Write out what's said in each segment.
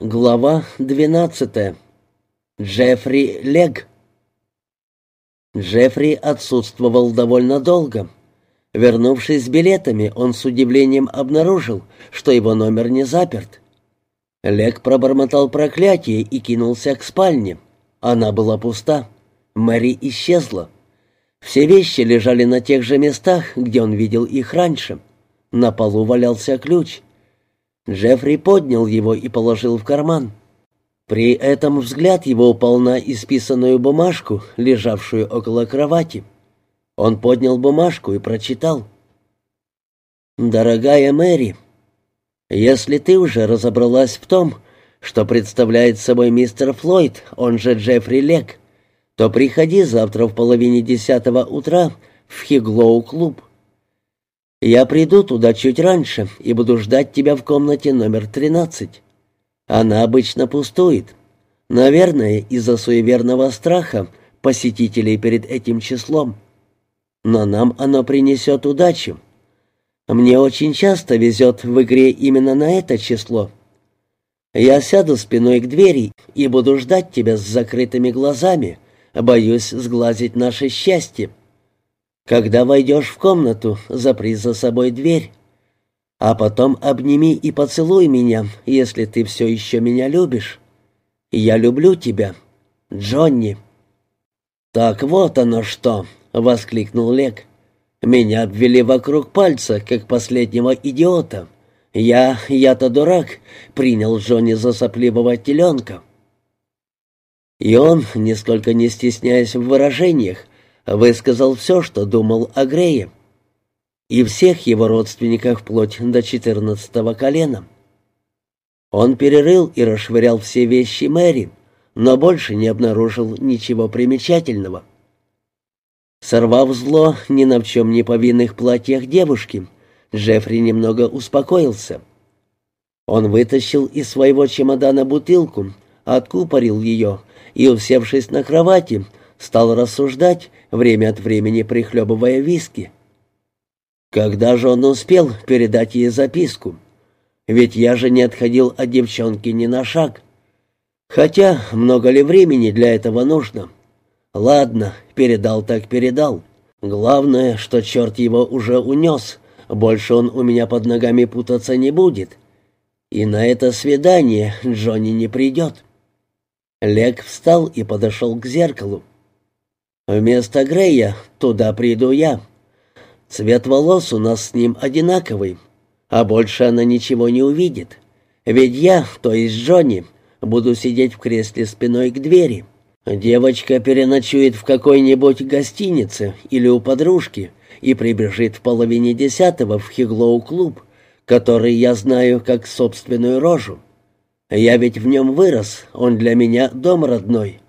Глава двенадцатая. Джеффри Лег. Джеффри отсутствовал довольно долго. Вернувшись с билетами, он с удивлением обнаружил, что его номер не заперт. Лег пробормотал проклятие и кинулся к спальне. Она была пуста. Мэри исчезла. Все вещи лежали на тех же местах, где он видел их раньше. На полу валялся ключ — Джеффри поднял его и положил в карман. При этом взгляд его упал на исписанную бумажку, лежавшую около кровати. Он поднял бумажку и прочитал. «Дорогая Мэри, если ты уже разобралась в том, что представляет собой мистер Флойд, он же Джеффри Лек, то приходи завтра в половине десятого утра в Хиглоу-клуб. Я приду туда чуть раньше и буду ждать тебя в комнате номер 13. Она обычно пустует. Наверное, из-за суеверного страха посетителей перед этим числом. Но нам оно принесет удачу. Мне очень часто везет в игре именно на это число. Я сяду спиной к двери и буду ждать тебя с закрытыми глазами, боюсь сглазить наше счастье. Когда войдешь в комнату, запри за собой дверь. А потом обними и поцелуй меня, если ты все еще меня любишь. Я люблю тебя, Джонни». «Так вот оно что!» — воскликнул Лек. «Меня обвели вокруг пальца, как последнего идиота. Я, я-то дурак, принял Джонни за сопливого теленка». И он, нисколько не стесняясь в выражениях, высказал все, что думал о Грее и всех его родственниках вплоть до четырнадцатого колена. Он перерыл и расшвырял все вещи Мэри, но больше не обнаружил ничего примечательного. Сорвав зло ни на в чем не повинных платьях девушки, Джеффри немного успокоился. Он вытащил из своего чемодана бутылку, откупорил ее и, усевшись на кровати, стал рассуждать, время от времени прихлебывая виски. Когда же он успел передать ей записку? Ведь я же не отходил от девчонки ни на шаг. Хотя много ли времени для этого нужно? Ладно, передал так передал. Главное, что черт его уже унес. Больше он у меня под ногами путаться не будет. И на это свидание Джонни не придет. Лек встал и подошел к зеркалу. Вместо Грея туда приду я. Цвет волос у нас с ним одинаковый, а больше она ничего не увидит. Ведь я, то есть Джонни, буду сидеть в кресле спиной к двери. Девочка переночует в какой-нибудь гостинице или у подружки и прибежит в половине десятого в Хиглоу-клуб, который я знаю как собственную рожу. Я ведь в нем вырос, он для меня дом родной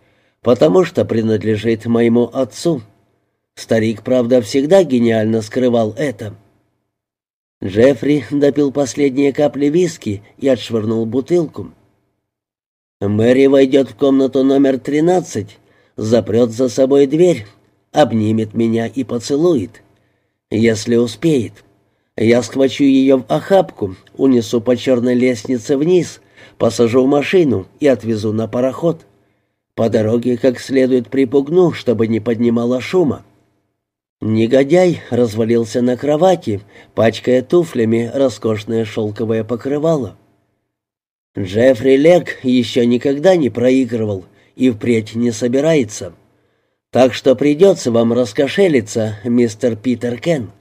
потому что принадлежит моему отцу. Старик, правда, всегда гениально скрывал это. Джеффри допил последние капли виски и отшвырнул бутылку. Мэри войдет в комнату номер тринадцать, запрет за собой дверь, обнимет меня и поцелует. Если успеет. Я схвачу ее в охапку, унесу по черной лестнице вниз, посажу в машину и отвезу на пароход. По дороге как следует припугну, чтобы не поднимала шума. Негодяй развалился на кровати, пачкая туфлями роскошное шелковое покрывало. Джеффри Лег еще никогда не проигрывал и впредь не собирается. Так что придется вам раскошелиться, мистер Питер Кен.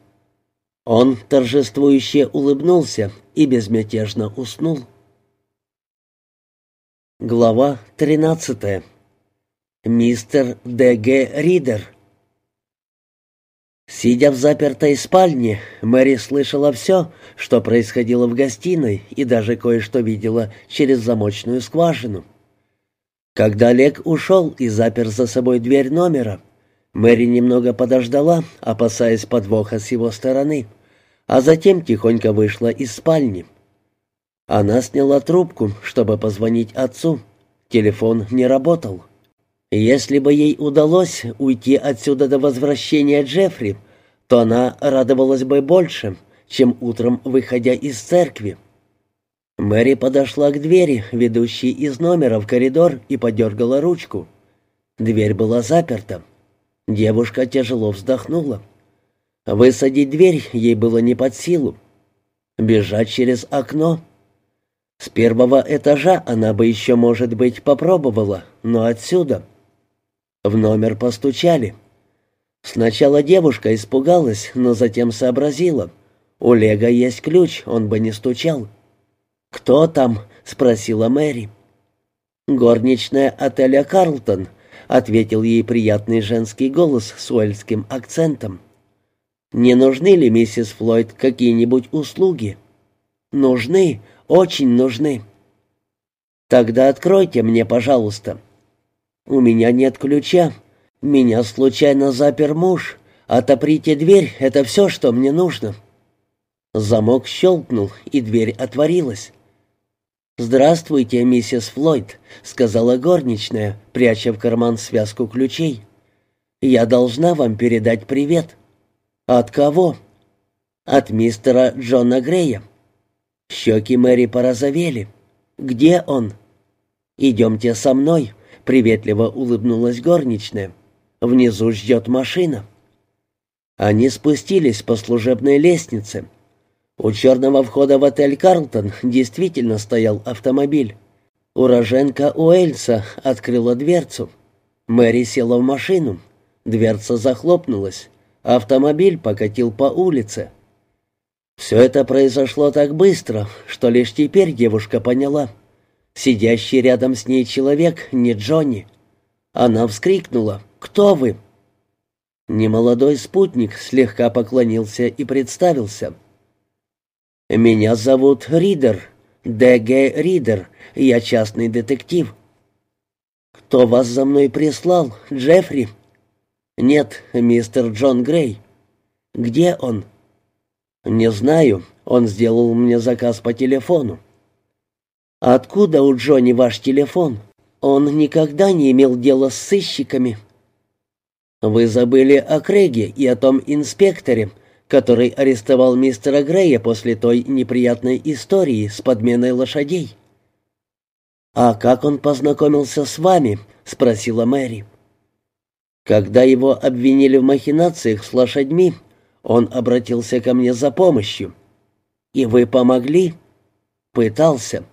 Он торжествующе улыбнулся и безмятежно уснул. Глава тринадцатая мистер Д.Г. Ридер. Сидя в запертой спальне, Мэри слышала все, что происходило в гостиной, и даже кое-что видела через замочную скважину. Когда Олег ушел и запер за собой дверь номера, Мэри немного подождала, опасаясь подвоха с его стороны, а затем тихонько вышла из спальни. Она сняла трубку, чтобы позвонить отцу. Телефон не работал. Если бы ей удалось уйти отсюда до возвращения Джеффри, то она радовалась бы больше, чем утром, выходя из церкви. Мэри подошла к двери, ведущей из номера в коридор, и подергала ручку. Дверь была заперта. Девушка тяжело вздохнула. Высадить дверь ей было не под силу. Бежать через окно. С первого этажа она бы еще, может быть, попробовала, но отсюда. В номер постучали. Сначала девушка испугалась, но затем сообразила. У Лего есть ключ, он бы не стучал. «Кто там?» — спросила Мэри. «Горничная отеля «Карлтон», — ответил ей приятный женский голос с уэльским акцентом. «Не нужны ли, миссис Флойд, какие-нибудь услуги?» «Нужны, очень нужны». «Тогда откройте мне, пожалуйста». «У меня нет ключа. Меня случайно запер муж. Отоприте дверь, это все, что мне нужно». Замок щелкнул, и дверь отворилась. «Здравствуйте, миссис Флойд», — сказала горничная, пряча в карман связку ключей. «Я должна вам передать привет». «От кого?» «От мистера Джона Грея». Щеки Мэри порозовели. «Где он?» «Идемте со мной», — приветливо улыбнулась горничная. «Внизу ждет машина». Они спустились по служебной лестнице. У черного входа в отель «Карлтон» действительно стоял автомобиль. Уроженка Уэльса открыла дверцу. Мэри села в машину. Дверца захлопнулась. Автомобиль покатил по улице. Все это произошло так быстро, что лишь теперь девушка поняла. Сидящий рядом с ней человек не Джонни. Она вскрикнула «Кто вы?» Немолодой спутник слегка поклонился и представился – «Меня зовут Ридер, Д.Г. Ридер, я частный детектив». «Кто вас за мной прислал, Джеффри?» «Нет, мистер Джон Грей». «Где он?» «Не знаю, он сделал мне заказ по телефону». «Откуда у Джонни ваш телефон? Он никогда не имел дела с сыщиками». «Вы забыли о Крэге и о том инспекторе, который арестовал мистера Грея после той неприятной истории с подменой лошадей. «А как он познакомился с вами?» — спросила Мэри. «Когда его обвинили в махинациях с лошадьми, он обратился ко мне за помощью. И вы помогли?» «Пытался».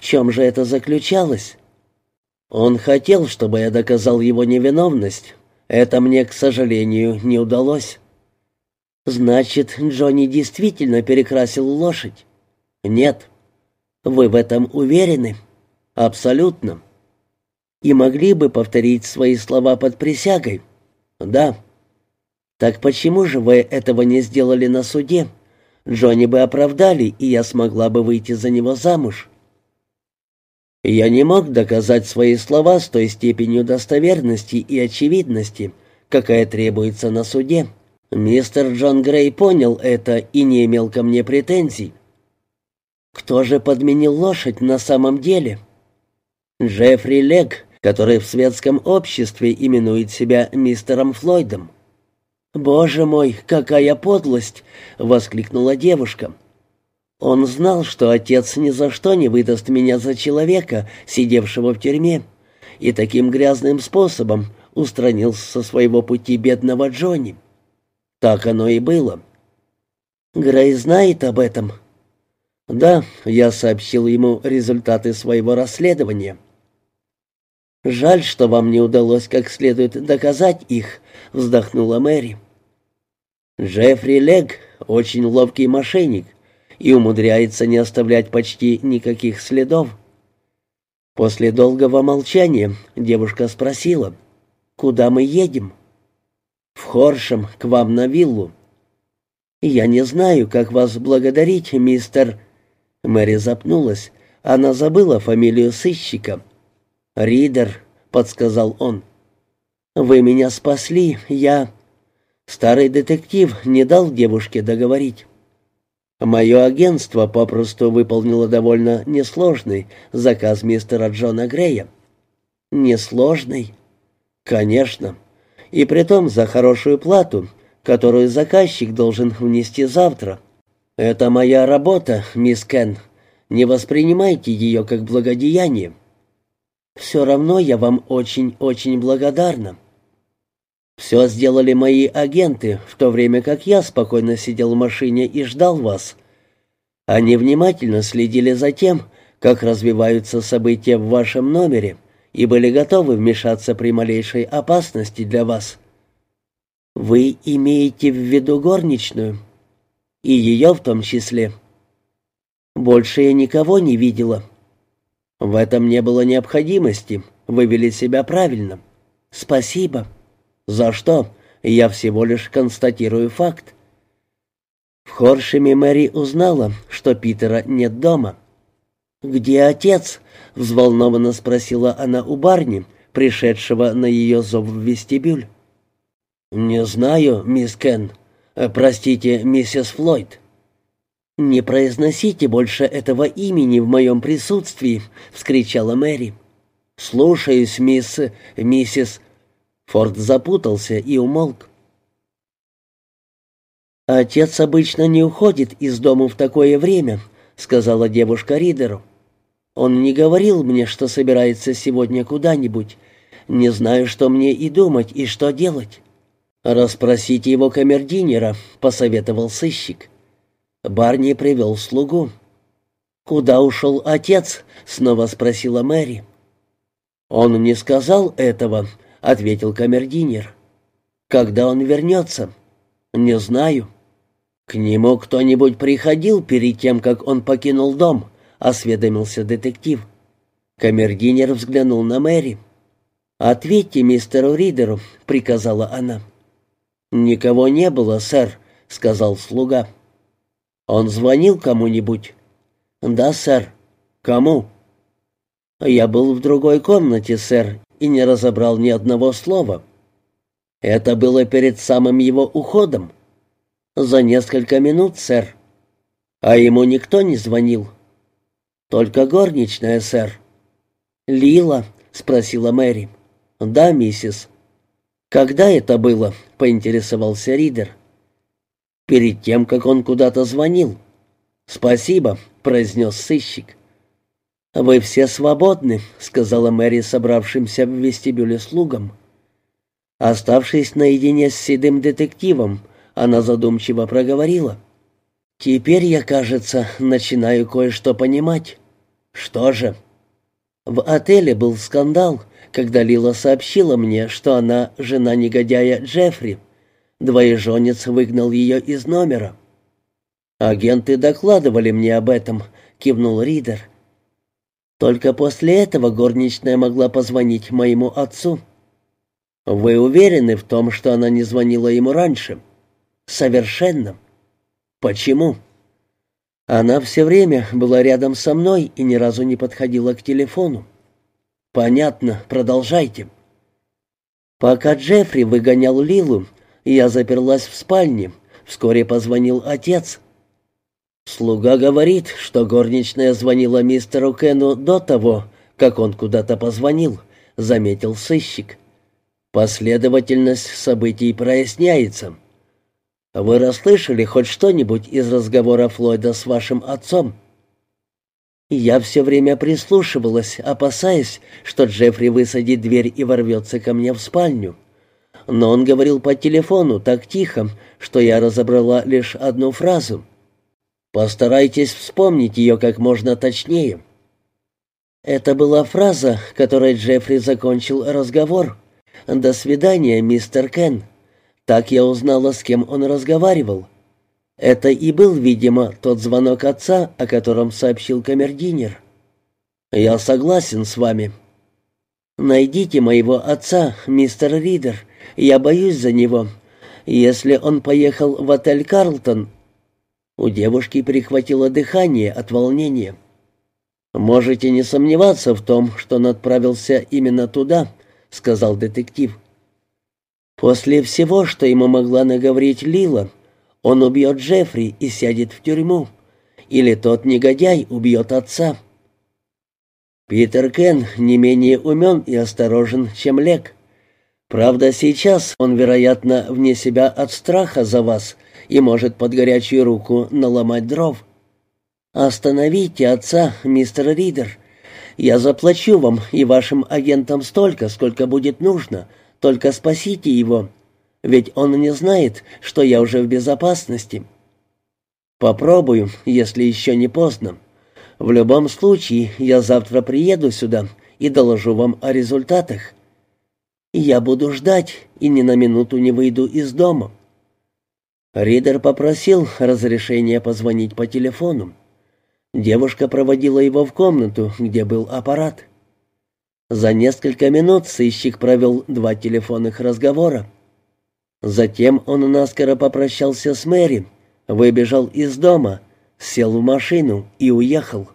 «В чем же это заключалось?» «Он хотел, чтобы я доказал его невиновность. Это мне, к сожалению, не удалось». Значит, Джонни действительно перекрасил лошадь? Нет. Вы в этом уверены? Абсолютно. И могли бы повторить свои слова под присягой? Да. Так почему же вы этого не сделали на суде? Джонни бы оправдали, и я смогла бы выйти за него замуж. Я не мог доказать свои слова с той степенью достоверности и очевидности, какая требуется на суде. Мистер Джон Грей понял это и не имел ко мне претензий. Кто же подменил лошадь на самом деле? Джеффри Лег, который в светском обществе именует себя мистером Флойдом. «Боже мой, какая подлость!» — воскликнула девушка. «Он знал, что отец ни за что не выдаст меня за человека, сидевшего в тюрьме, и таким грязным способом устранил со своего пути бедного Джонни. Так оно и было. Грей знает об этом. Да, я сообщил ему результаты своего расследования. Жаль, что вам не удалось как следует доказать их, вздохнула Мэри. Джеффри Лег очень ловкий мошенник и умудряется не оставлять почти никаких следов. После долгого молчания девушка спросила, «Куда мы едем?» в Хоршем, к вам на виллу. Я не знаю, как вас благодарить, мистер...» Мэри запнулась. Она забыла фамилию сыщика. «Ридер», — подсказал он. «Вы меня спасли, я...» Старый детектив не дал девушке договорить. Мое агентство попросту выполнило довольно несложный заказ мистера Джона Грея. Несложный? Конечно и притом за хорошую плату, которую заказчик должен внести завтра. Это моя работа, мисс Кен. Не воспринимайте ее как благодеяние. Все равно я вам очень-очень благодарна. Все сделали мои агенты, в то время как я спокойно сидел в машине и ждал вас. Они внимательно следили за тем, как развиваются события в вашем номере, и были готовы вмешаться при малейшей опасности для вас. Вы имеете в виду горничную? И ее в том числе. Больше я никого не видела. В этом не было необходимости. Вы вели себя правильно. Спасибо. За что? Я всего лишь констатирую факт. В Хоршеме Мэри узнала, что Питера нет дома. «Где отец?» — взволнованно спросила она у барни, пришедшего на ее зов в вестибюль. «Не знаю, мисс Кен. Простите, миссис Флойд». «Не произносите больше этого имени в моем присутствии!» — вскричала Мэри. «Слушаюсь, мисс... миссис...» Форд запутался и умолк. «Отец обычно не уходит из дома в такое время», — сказала девушка Ридеру. «Он не говорил мне, что собирается сегодня куда-нибудь. Не знаю, что мне и думать, и что делать». «Расспросите его камердинера, посоветовал сыщик. Барни привел слугу. «Куда ушел отец?» — снова спросила Мэри. «Он не сказал этого», — ответил камердинер. «Когда он вернется?» «Не знаю». «К нему кто-нибудь приходил перед тем, как он покинул дом?» — осведомился детектив. Камердинер взглянул на Мэри. «Ответьте мистеру Ридеру», — приказала она. «Никого не было, сэр», — сказал слуга. «Он звонил кому-нибудь?» «Да, сэр». «Кому?» «Я был в другой комнате, сэр, и не разобрал ни одного слова». «Это было перед самым его уходом?» «За несколько минут, сэр». «А ему никто не звонил?» «Только горничная, сэр». «Лила?» — спросила Мэри. «Да, миссис». «Когда это было?» — поинтересовался Ридер перед тем, как он куда-то звонил. «Спасибо», — произнес сыщик. «Вы все свободны», — сказала Мэри собравшимся в вестибюле слугам. Оставшись наедине с седым детективом, она задумчиво проговорила. «Теперь я, кажется, начинаю кое-что понимать. Что же?» В отеле был скандал, когда Лила сообщила мне, что она жена негодяя Джеффри. Двоеженец выгнал ее из номера. «Агенты докладывали мне об этом», — кивнул Ридер. «Только после этого горничная могла позвонить моему отцу». «Вы уверены в том, что она не звонила ему раньше?» «Совершенно». «Почему?» Она все время была рядом со мной и ни разу не подходила к телефону. «Понятно, продолжайте». Пока Джеффри выгонял Лилу, я заперлась в спальне. Вскоре позвонил отец. Слуга говорит, что горничная звонила мистеру Кену до того, как он куда-то позвонил, заметил сыщик. Последовательность событий проясняется. Вы расслышали хоть что-нибудь из разговора Флойда с вашим отцом? Я все время прислушивалась, опасаясь, что Джеффри высадит дверь и ворвется ко мне в спальню но он говорил по телефону так тихо, что я разобрала лишь одну фразу. Постарайтесь вспомнить ее как можно точнее. Это была фраза, которой Джеффри закончил разговор. «До свидания, мистер Кен». Так я узнала, с кем он разговаривал. Это и был, видимо, тот звонок отца, о котором сообщил камердинер. «Я согласен с вами». «Найдите моего отца, мистер Ридер. Я боюсь за него. Если он поехал в отель «Карлтон», у девушки перехватило дыхание от волнения. «Можете не сомневаться в том, что он отправился именно туда», — сказал детектив. «После всего, что ему могла наговорить Лила, он убьет Джеффри и сядет в тюрьму. Или тот негодяй убьет отца». Питер Кен не менее умен и осторожен, чем Лек. Правда, сейчас он, вероятно, вне себя от страха за вас и может под горячую руку наломать дров. «Остановите отца, мистер Ридер. Я заплачу вам и вашим агентам столько, сколько будет нужно. Только спасите его. Ведь он не знает, что я уже в безопасности». «Попробую, если еще не поздно. В любом случае, я завтра приеду сюда и доложу вам о результатах. Я буду ждать и ни на минуту не выйду из дома». Ридер попросил разрешения позвонить по телефону. Девушка проводила его в комнату, где был аппарат. За несколько минут сыщик провел два телефонных разговора. Затем он наскоро попрощался с Мэри, выбежал из дома, сел в машину и уехал.